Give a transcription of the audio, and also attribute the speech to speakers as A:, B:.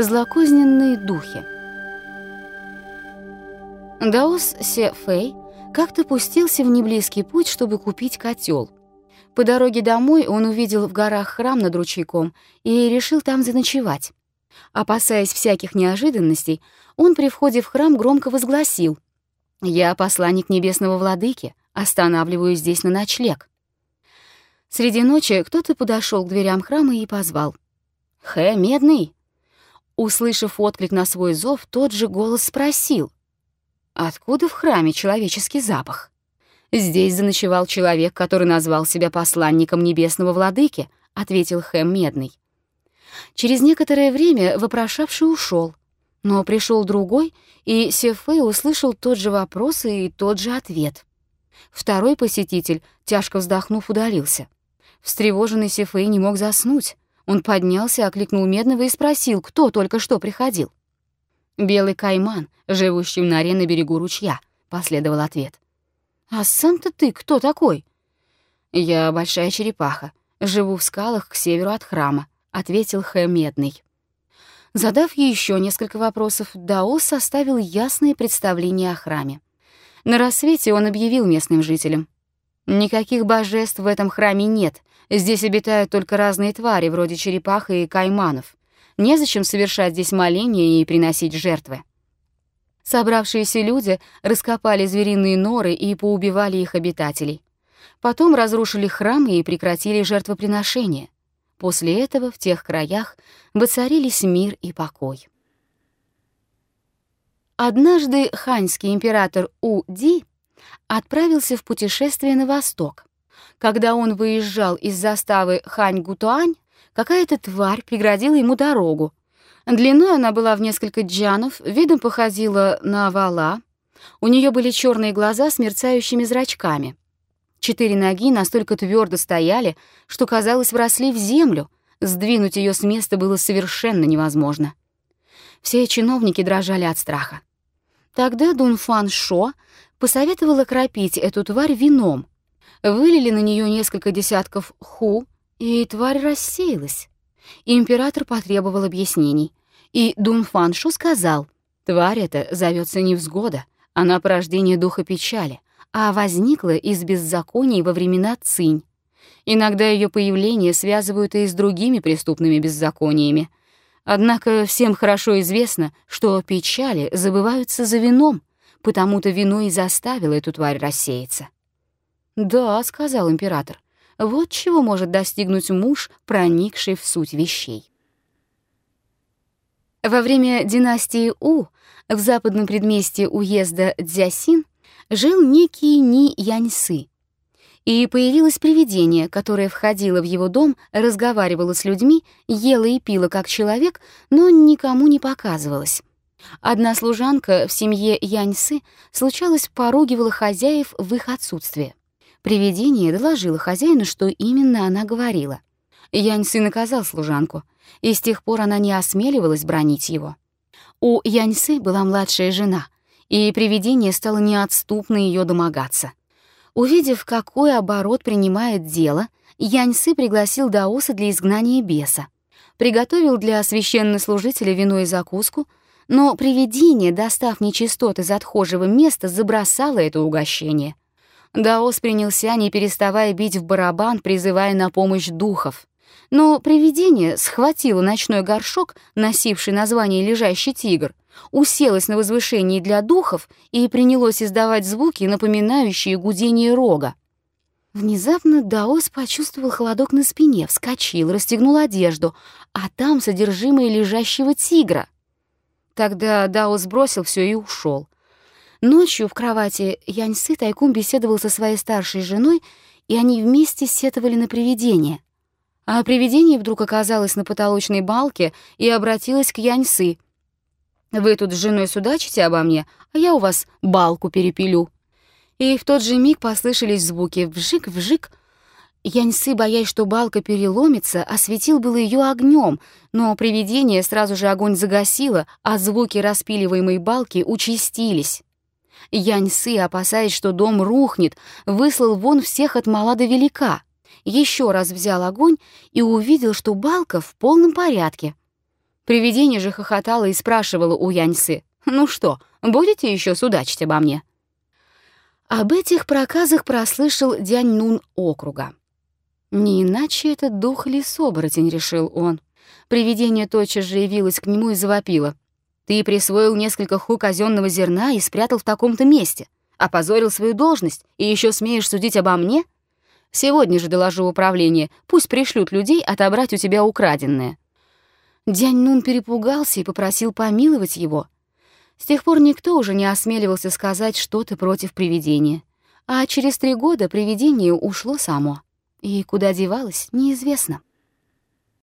A: Злокозненные духи. Даос Се Фэй как-то пустился в неблизкий путь, чтобы купить котел. По дороге домой он увидел в горах храм над ручейком и решил там заночевать. Опасаясь всяких неожиданностей, он при входе в храм громко возгласил «Я посланник небесного владыки, останавливаюсь здесь на ночлег». Среди ночи кто-то подошел к дверям храма и позвал «Хэ, медный!» Услышав отклик на свой зов, тот же голос спросил, «Откуда в храме человеческий запах?» «Здесь заночевал человек, который назвал себя посланником небесного владыки», — ответил Хэм Медный. Через некоторое время вопрошавший ушел, но пришел другой, и Сефэй услышал тот же вопрос и тот же ответ. Второй посетитель, тяжко вздохнув, удалился. Встревоженный Сефэй не мог заснуть. Он поднялся, окликнул Медного и спросил, кто только что приходил. «Белый кайман, живущий в норе на берегу ручья», — последовал ответ. «А сам-то ты кто такой?» «Я большая черепаха, живу в скалах к северу от храма», — ответил Хэ Медный. Задав еще несколько вопросов, Даос составил ясное представление о храме. На рассвете он объявил местным жителям. «Никаких божеств в этом храме нет, Здесь обитают только разные твари, вроде черепах и кайманов. Незачем совершать здесь моления и приносить жертвы. Собравшиеся люди раскопали звериные норы и поубивали их обитателей. Потом разрушили храмы и прекратили жертвоприношения. После этого в тех краях воцарились мир и покой. Однажды ханьский император У-Ди отправился в путешествие на восток. Когда он выезжал из заставы Хань-Гутуань, какая-то тварь преградила ему дорогу. Длиной она была в несколько джанов, видом походила на вала. У нее были черные глаза с мерцающими зрачками. Четыре ноги настолько твердо стояли, что, казалось, вросли в землю. Сдвинуть ее с места было совершенно невозможно. Все чиновники дрожали от страха. Тогда Дунфан Шо посоветовал окропить эту тварь вином, вылили на нее несколько десятков ху, и тварь рассеялась. Император потребовал объяснений, и Дунфаншу сказал, «Тварь эта зовется невзгода, она порождение духа печали, а возникла из беззаконий во времена Цинь. Иногда ее появление связывают и с другими преступными беззакониями. Однако всем хорошо известно, что печали забываются за вином, потому-то вино и заставило эту тварь рассеяться. «Да», — сказал император, — «вот чего может достигнуть муж, проникший в суть вещей». Во время династии У в западном предместье уезда Дзясин жил некий Ни Яньсы. И появилось привидение, которое входило в его дом, разговаривало с людьми, ела и пила как человек, но никому не показывалось. Одна служанка в семье Яньсы случалось поругивала хозяев в их отсутствие. Привидение доложило хозяину, что именно она говорила. Яньсы наказал служанку, и с тех пор она не осмеливалась бронить его. У Яньсы была младшая жена, и привидение стало неотступно ее домогаться. Увидев, какой оборот принимает дело, Яньсы пригласил Даоса для изгнания беса. Приготовил для священнослужителя вино и закуску, но привидение, достав нечистот из отхожего места, забросало это угощение — Даос принялся, не переставая бить в барабан, призывая на помощь духов. Но привидение схватило ночной горшок, носивший название «Лежащий тигр», уселось на возвышении для духов и принялось издавать звуки, напоминающие гудение рога. Внезапно Даос почувствовал холодок на спине, вскочил, расстегнул одежду, а там содержимое лежащего тигра. Тогда Даос бросил все и ушел. Ночью в кровати Яньсы тайком беседовал со своей старшей женой, и они вместе сетовали на привидение. А привидение вдруг оказалось на потолочной балке и обратилось к Яньсы. «Вы тут с женой судачите обо мне, а я у вас балку перепилю». И в тот же миг послышались звуки «вжик-вжик», Яньсы, боясь, что балка переломится, осветил было ее огнем, но привидение сразу же огонь загасило, а звуки распиливаемой балки участились. Яньсы, опасаясь, что дом рухнет, выслал вон всех от мала до велика. Еще раз взял огонь и увидел, что балка в полном порядке. Привидение же хохотало и спрашивало у Яньсы, «Ну что, будете еще судачить обо мне?» Об этих проказах прослышал Дянь Нун округа. Не иначе этот дух лесоборотень, решил он. Привидение тотчас же явилось к нему и завопило. «Ты присвоил несколько ху казенного зерна и спрятал в таком-то месте, опозорил свою должность и еще смеешь судить обо мне? Сегодня же доложу управление, пусть пришлют людей отобрать у тебя украденное». Дянь Нун перепугался и попросил помиловать его. С тех пор никто уже не осмеливался сказать что-то против привидения. А через три года привидение ушло само. И куда девалось, неизвестно.